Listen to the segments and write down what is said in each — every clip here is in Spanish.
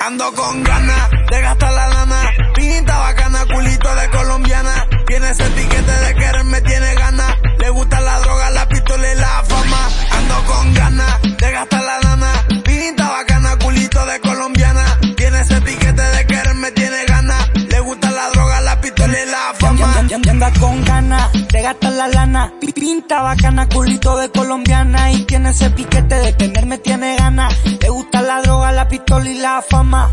Ando con ganas de gastar la lana. Pinta bacana, culito de colombiana. Tiene ese piquete de quererme, tiene ganas. Le gusta la droga, la pistola y la fama. Ando con ganas de gastar la lana. Pinta bacana, culito de colombiana. Tiene ese piquete de quererme, tiene ganas. Le gusta la droga, la pistola y la fama. Anda con ganas de gastar la lana. Pinta bacana, culito de colombiana. Y tiene ese piquete de tenerme, tiene pistola y la fama.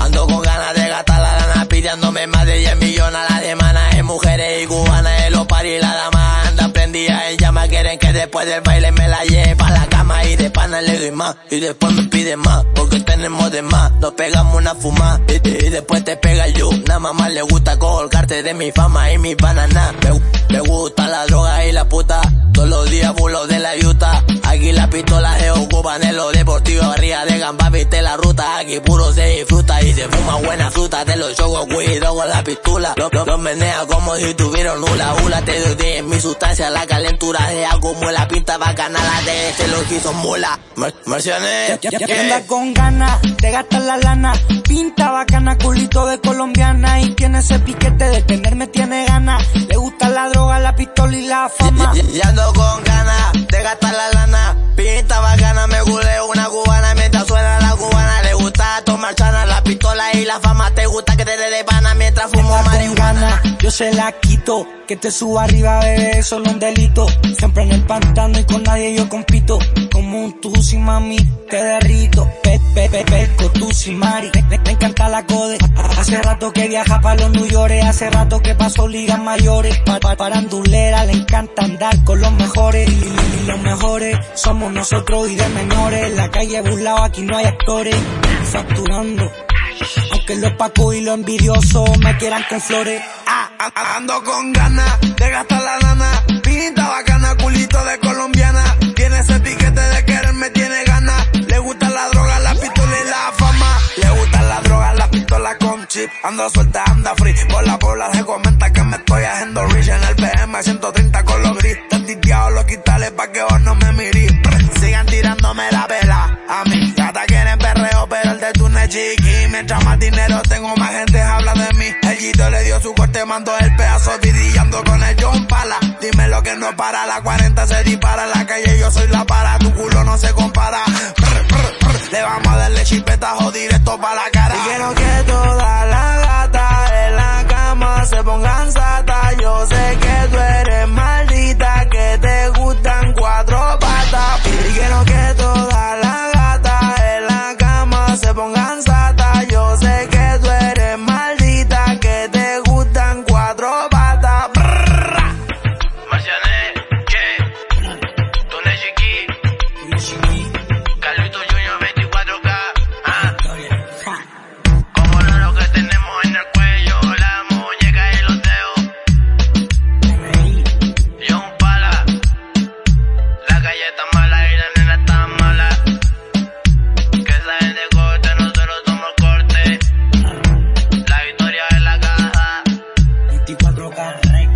Ando con ganas de gastar la lana, pidiéndome más de 10 millones a la semana. En mujeres y cubanas, en los paris la dama anda prendida en llama. Quieren que después del baile me la lleve pa' la cama y de pana le doy más. Y después me pide más, porque tenemos de más. Nos pegamos una fumada y, después te pega yo. Nada mamá le gusta colgarte de mi fama y mi banana. Me, me gusta la droga y la puta. Todos los días bulo de la yuta. Aquí la pistola se lo deportivo. Arriba de gamba viste la ruta. Aquí puro se disfruta y se fuma buena fruta. Te lo choco, cuido con la pistola. Los lo, lo menea como si tuvieron hula hula. Te doy en mi sustancia. La calentura de como la pinta bacana. La de este lo quiso mula. Mercedes. Anda con ganas de gastar la lana. Pinta bacana, culito de colombiana. Y tiene ese piquete de tenerme, tiene ganas. Le gusta la droga, la pistola y la fama. Y ando con ganas la fama, te gusta que te dé de pana mientras fumo marihuana. Yo se la quito, que te suba arriba, bebé, eso es un delito. Siempre en el pantano y con nadie yo compito. Como un tusi, mami, te derrito. Pe, pe, pe, pesco, tusi, mari. Me, me, encanta la code. Hace rato que viaja pa' los New York. Hace rato que pasó ligas mayores. Pa, pa, parandulera, le encanta andar con los mejores. Y, y, los mejores somos nosotros y de menores. La calle burlado, aquí no hay actores. Facturando. Aunque los pacos y los envidiosos me quieran con flores. Ah, ando con ganas de gastar la lana. Pinta bacana, culito de colombiana. Tiene ese piquete de quererme, tiene ganas. Le gusta la droga, la pistola y la fama. Le gusta la droga, la pistola con chip. Ando suelta, anda free. Por la bola se comenta que me estoy haciendo rich en el PM 130 con perreo, pero el de tu no es chiqui. Mientras más dinero tengo, más gente habla de mí. El Gito le dio su corte, mandó el pedazo vidillando con el John Pala. Dime lo que no para, la 40 se dispara. La calle yo soy la para, tu culo no se compara. Le vamos a darle chipetajo directo pa' la cara. Y quiero que todas las gatas en la cama se pongan sata. 4K.